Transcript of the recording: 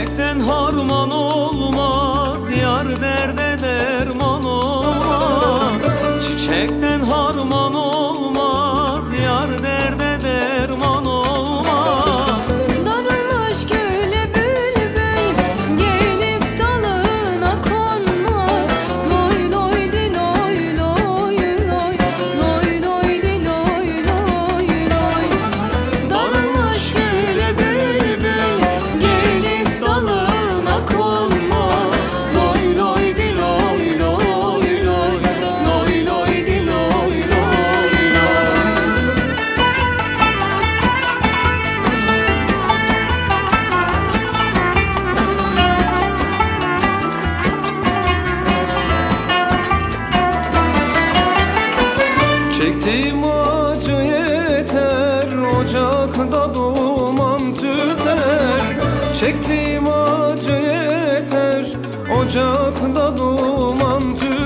Yürekten harman olmaz yar derde Çektiğim acı yeter Ocakta duman tüter. Çektiğim acı yeter Ocakta duman tüter.